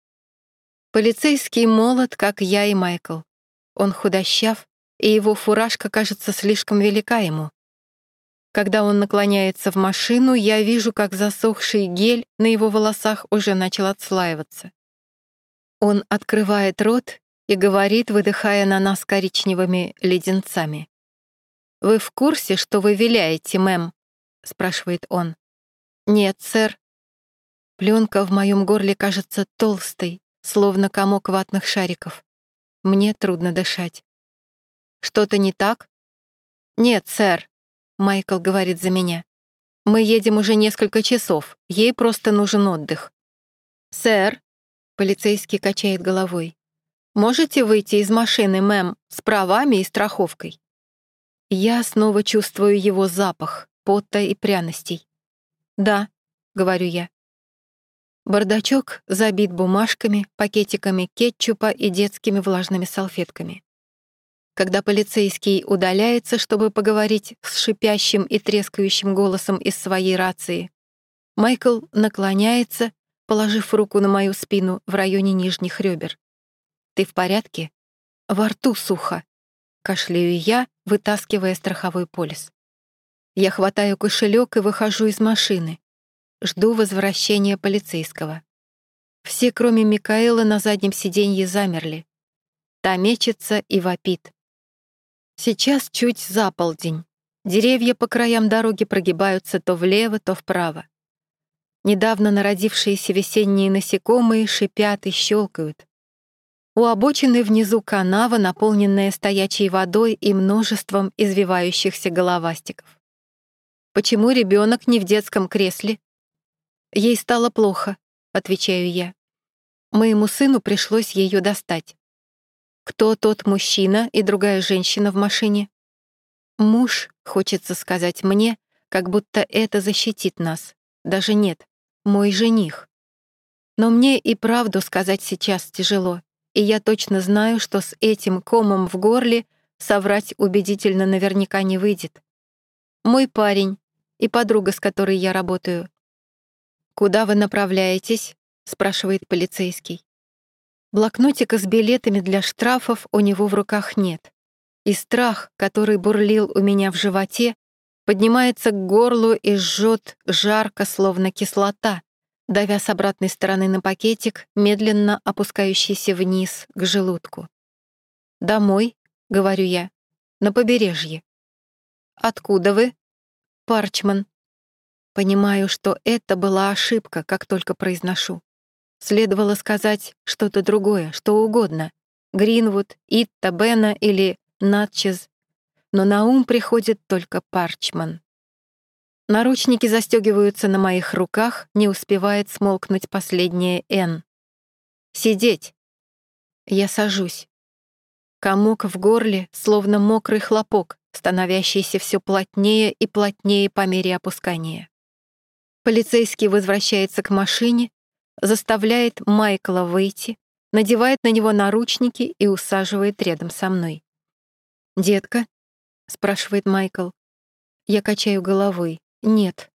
Полицейский молод, как я и Майкл. Он худощав, и его фуражка кажется слишком велика ему. Когда он наклоняется в машину, я вижу, как засохший гель на его волосах уже начал отслаиваться. Он открывает рот и говорит, выдыхая на нас коричневыми леденцами. «Вы в курсе, что вы виляете, мэм?» — спрашивает он. «Нет, сэр». Пленка в моем горле кажется толстой, словно комок ватных шариков. Мне трудно дышать. «Что-то не так?» «Нет, сэр», — Майкл говорит за меня. «Мы едем уже несколько часов, ей просто нужен отдых». «Сэр», Полицейский качает головой. «Можете выйти из машины, мэм, с правами и страховкой?» Я снова чувствую его запах, пота и пряностей. «Да», — говорю я. Бардачок забит бумажками, пакетиками кетчупа и детскими влажными салфетками. Когда полицейский удаляется, чтобы поговорить с шипящим и трескающим голосом из своей рации, Майкл наклоняется положив руку на мою спину в районе нижних ребер. «Ты в порядке?» «Во рту сухо», — кашляю я, вытаскивая страховой полис. Я хватаю кошелек и выхожу из машины. Жду возвращения полицейского. Все, кроме Микаэла, на заднем сиденье замерли. Та мечется и вопит. Сейчас чуть за полдень. Деревья по краям дороги прогибаются то влево, то вправо. Недавно народившиеся весенние насекомые шипят и щелкают. У обочины внизу канава, наполненная стоячей водой и множеством извивающихся головастиков. Почему ребенок не в детском кресле? Ей стало плохо, отвечаю я. Моему сыну пришлось ее достать. Кто тот мужчина и другая женщина в машине? Муж, хочется сказать мне, как будто это защитит нас. Даже нет мой жених. Но мне и правду сказать сейчас тяжело, и я точно знаю, что с этим комом в горле соврать убедительно наверняка не выйдет. Мой парень и подруга, с которой я работаю. «Куда вы направляетесь?» — спрашивает полицейский. Блокнотика с билетами для штрафов у него в руках нет. И страх, который бурлил у меня в животе, поднимается к горлу и жжет жарко, словно кислота, давя с обратной стороны на пакетик, медленно опускающийся вниз к желудку. «Домой», — говорю я, — «на побережье». «Откуда вы?» «Парчман». Понимаю, что это была ошибка, как только произношу. Следовало сказать что-то другое, что угодно. Гринвуд, Итта, Бена или Натчез но на ум приходит только Парчман. Наручники застегиваются на моих руках, не успевает смолкнуть последнее «Н». «Сидеть!» Я сажусь. Комок в горле, словно мокрый хлопок, становящийся все плотнее и плотнее по мере опускания. Полицейский возвращается к машине, заставляет Майкла выйти, надевает на него наручники и усаживает рядом со мной. «Детка, спрашивает Майкл. Я качаю головой. Нет.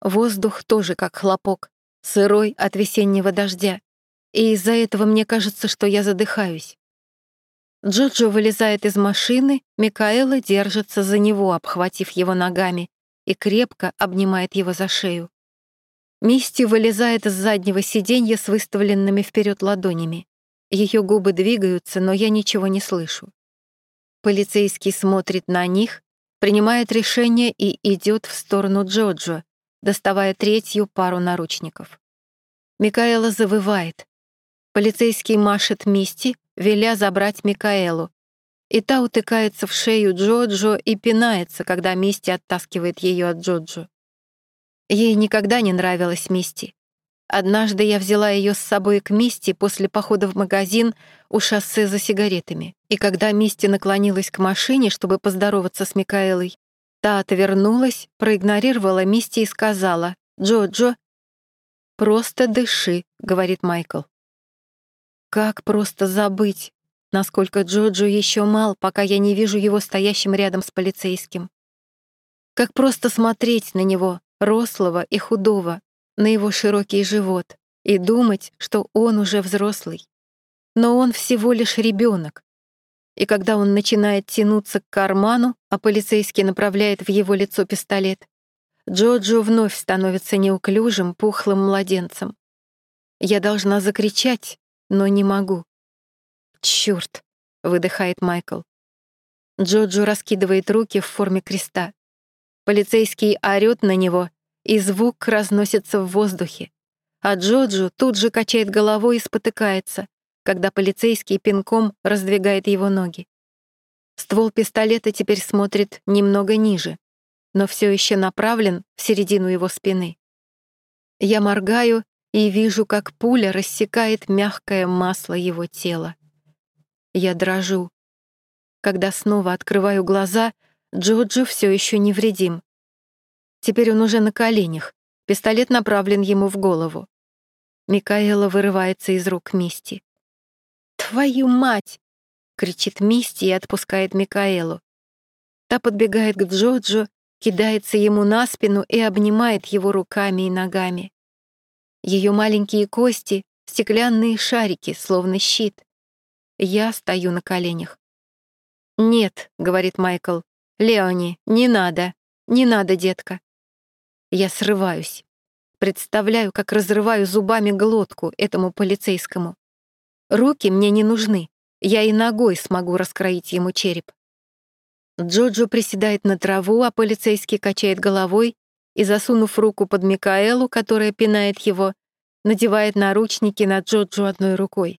Воздух тоже как хлопок, сырой от весеннего дождя. И из-за этого мне кажется, что я задыхаюсь. Джоджо вылезает из машины, Микаэла держится за него, обхватив его ногами, и крепко обнимает его за шею. Мисти вылезает из заднего сиденья с выставленными вперед ладонями. Ее губы двигаются, но я ничего не слышу. Полицейский смотрит на них, принимает решение и идет в сторону Джоджо, доставая третью пару наручников. Микаэла завывает. Полицейский машет Мисти, веля забрать Микаэлу, и та утыкается в шею Джоджо и пинается, когда Мисти оттаскивает ее от Джоджо. Ей никогда не нравилась Мисти. Однажды я взяла ее с собой к Мисти после похода в магазин у шоссе за сигаретами. И когда Мисти наклонилась к машине, чтобы поздороваться с Микаэлой, та отвернулась, проигнорировала Мисти и сказала «Джо-Джо». «Просто дыши», — говорит Майкл. Как просто забыть, насколько Джоджо еще мал, пока я не вижу его стоящим рядом с полицейским. Как просто смотреть на него, рослого и худого, на его широкий живот, и думать, что он уже взрослый. Но он всего лишь ребенок. И когда он начинает тянуться к карману, а полицейский направляет в его лицо пистолет, Джоджо вновь становится неуклюжим, пухлым младенцем. Я должна закричать, но не могу. «Чёрт!» — выдыхает Майкл. Джоджо раскидывает руки в форме креста. Полицейский орёт на него, и звук разносится в воздухе. А Джоджо тут же качает головой и спотыкается, когда полицейский пинком раздвигает его ноги. Ствол пистолета теперь смотрит немного ниже, но все еще направлен в середину его спины. Я моргаю и вижу, как пуля рассекает мягкое масло его тела. Я дрожу. Когда снова открываю глаза, Джоджо все еще невредим. Теперь он уже на коленях, пистолет направлен ему в голову. Микаэла вырывается из рук Мисти. «Твою мать!» — кричит Мисти и отпускает Микаэлу. Та подбегает к Джоджо, кидается ему на спину и обнимает его руками и ногами. Ее маленькие кости — стеклянные шарики, словно щит. Я стою на коленях. «Нет», — говорит Майкл, — «Леони, не надо, не надо, детка». Я срываюсь. Представляю, как разрываю зубами глотку этому полицейскому. Руки мне не нужны, я и ногой смогу раскроить ему череп. Джоджо приседает на траву, а полицейский качает головой и, засунув руку под Микаэлу, которая пинает его, надевает наручники на Джоджо одной рукой.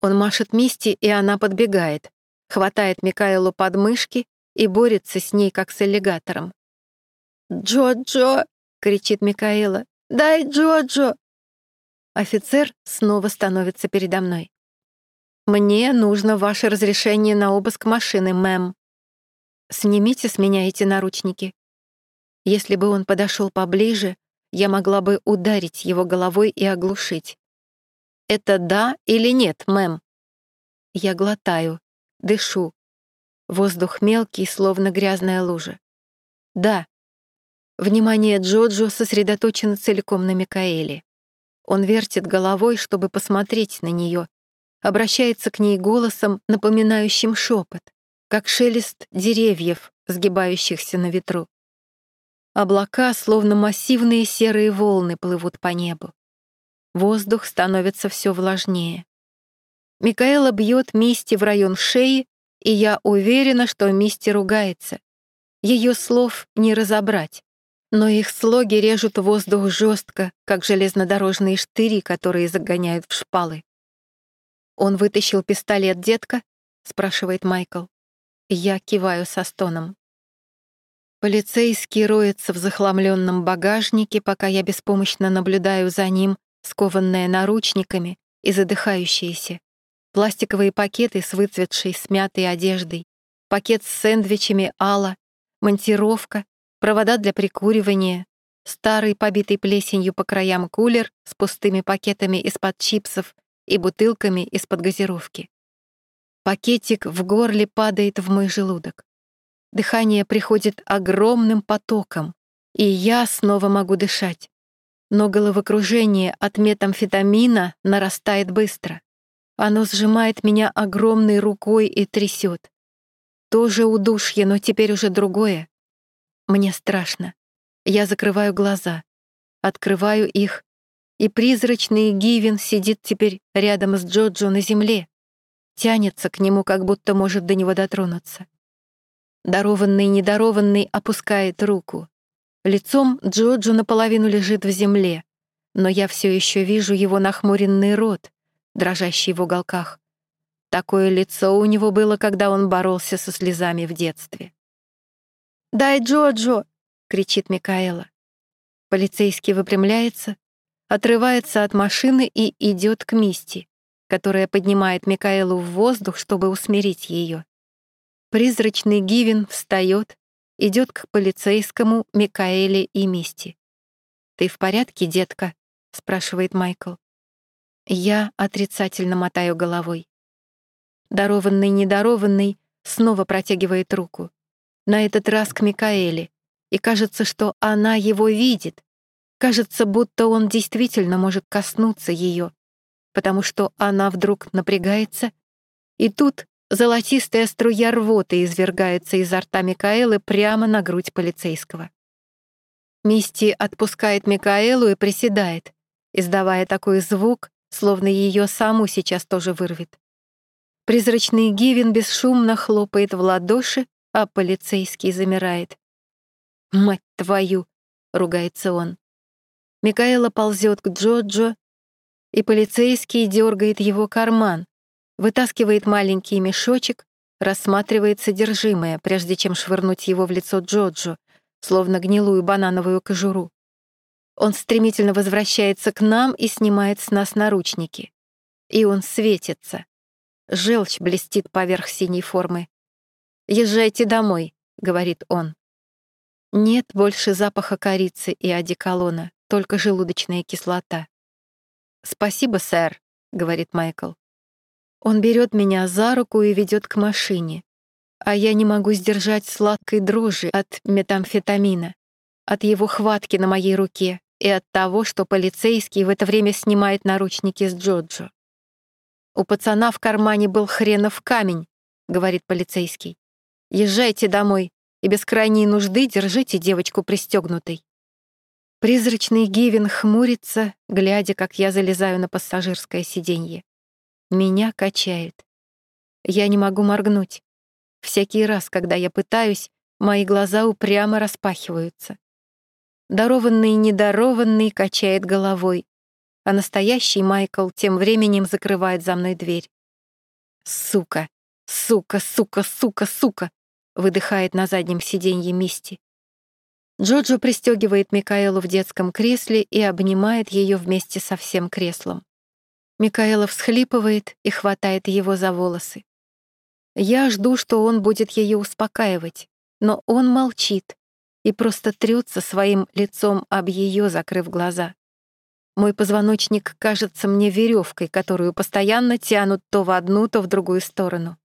Он машет Мисти, и она подбегает, хватает Микаэлу под мышки и борется с ней, как с аллигатором. «Джоджо!» — кричит Микаэла. «Дай Джоджо!» Офицер снова становится передо мной. «Мне нужно ваше разрешение на обыск машины, мэм. Снимите с меня эти наручники. Если бы он подошел поближе, я могла бы ударить его головой и оглушить. Это да или нет, мэм? Я глотаю, дышу. Воздух мелкий, словно грязная лужа. Да, Внимание Джоджо сосредоточено целиком на Микаэле. Он вертит головой, чтобы посмотреть на нее, обращается к ней голосом, напоминающим шепот, как шелест деревьев, сгибающихся на ветру. Облака, словно массивные серые волны, плывут по небу. Воздух становится все влажнее. Микаэла бьет Мисти в район шеи, и я уверена, что Мисти ругается. Ее слов не разобрать но их слоги режут воздух жестко, как железнодорожные штыри, которые загоняют в шпалы. «Он вытащил пистолет, детка?» — спрашивает Майкл. Я киваю со стоном. Полицейский роется в захламленном багажнике, пока я беспомощно наблюдаю за ним, скованная наручниками и задыхающаяся. Пластиковые пакеты с выцветшей смятой одеждой, пакет с сэндвичами Алла, монтировка, провода для прикуривания, старый побитый плесенью по краям кулер с пустыми пакетами из-под чипсов и бутылками из-под газировки. Пакетик в горле падает в мой желудок. Дыхание приходит огромным потоком, и я снова могу дышать. Но головокружение от метамфетамина нарастает быстро. Оно сжимает меня огромной рукой и трясет. Тоже удушье, но теперь уже другое. Мне страшно. Я закрываю глаза, открываю их, и призрачный Гивен сидит теперь рядом с Джоджо на земле, тянется к нему, как будто может до него дотронуться. Дарованный недарованный опускает руку. Лицом Джоджо наполовину лежит в земле, но я все еще вижу его нахмуренный рот, дрожащий в уголках. Такое лицо у него было, когда он боролся со слезами в детстве. «Дай Джоджо!» — кричит Микаэла. Полицейский выпрямляется, отрывается от машины и идет к Мисти, которая поднимает Микаэлу в воздух, чтобы усмирить ее. Призрачный Гивен встает, идет к полицейскому, Микаэле и Мисти. «Ты в порядке, детка?» — спрашивает Майкл. Я отрицательно мотаю головой. Дарованный недарованный снова протягивает руку. На этот раз к Микаэле. И кажется, что она его видит. Кажется, будто он действительно может коснуться ее, потому что она вдруг напрягается, и тут золотистая струя рвоты извергается изо рта Микаэлы прямо на грудь полицейского. Мисти отпускает Микаэлу и приседает, издавая такой звук, словно ее саму сейчас тоже вырвет. Призрачный Гивен бесшумно хлопает в ладоши, а полицейский замирает. «Мать твою!» — ругается он. Микаэла ползет к Джоджо, и полицейский дергает его карман, вытаскивает маленький мешочек, рассматривает содержимое, прежде чем швырнуть его в лицо Джоджо, словно гнилую банановую кожуру. Он стремительно возвращается к нам и снимает с нас наручники. И он светится. Желчь блестит поверх синей формы. «Езжайте домой», — говорит он. Нет больше запаха корицы и одеколона, только желудочная кислота. «Спасибо, сэр», — говорит Майкл. Он берет меня за руку и ведет к машине, а я не могу сдержать сладкой дрожи от метамфетамина, от его хватки на моей руке и от того, что полицейский в это время снимает наручники с Джоджо. «У пацана в кармане был хренов камень», — говорит полицейский. «Езжайте домой и без крайней нужды держите девочку пристегнутой». Призрачный Гивен хмурится, глядя, как я залезаю на пассажирское сиденье. Меня качает. Я не могу моргнуть. Всякий раз, когда я пытаюсь, мои глаза упрямо распахиваются. Дарованный и недарованный качает головой, а настоящий Майкл тем временем закрывает за мной дверь. «Сука! Сука! Сука! Сука! Сука!» выдыхает на заднем сиденье Мисти. Джоджо пристегивает Микаэлу в детском кресле и обнимает ее вместе со всем креслом. Микаэла всхлипывает и хватает его за волосы. Я жду, что он будет ее успокаивать, но он молчит и просто трется своим лицом об ее, закрыв глаза. Мой позвоночник кажется мне веревкой, которую постоянно тянут то в одну, то в другую сторону.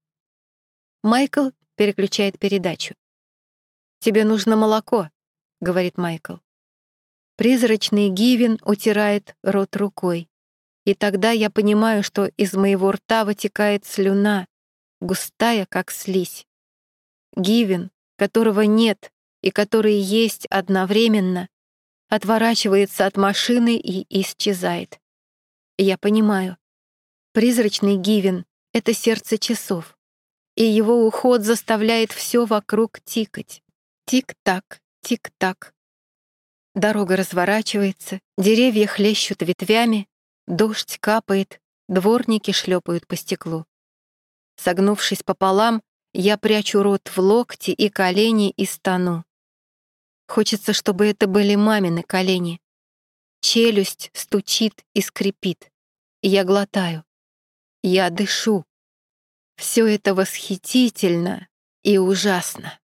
Майкл переключает передачу. «Тебе нужно молоко», — говорит Майкл. Призрачный Гивен утирает рот рукой. И тогда я понимаю, что из моего рта вытекает слюна, густая, как слизь. Гивен, которого нет и который есть одновременно, отворачивается от машины и исчезает. Я понимаю. Призрачный Гивен — это сердце часов, и его уход заставляет все вокруг тикать. Тик-так, тик-так. Дорога разворачивается, деревья хлещут ветвями, Дождь капает, дворники шлепают по стеклу. Согнувшись пополам, я прячу рот в локти и колени и стану. Хочется, чтобы это были мамины колени. Челюсть стучит и скрипит. Я глотаю. Я дышу. Все это восхитительно и ужасно.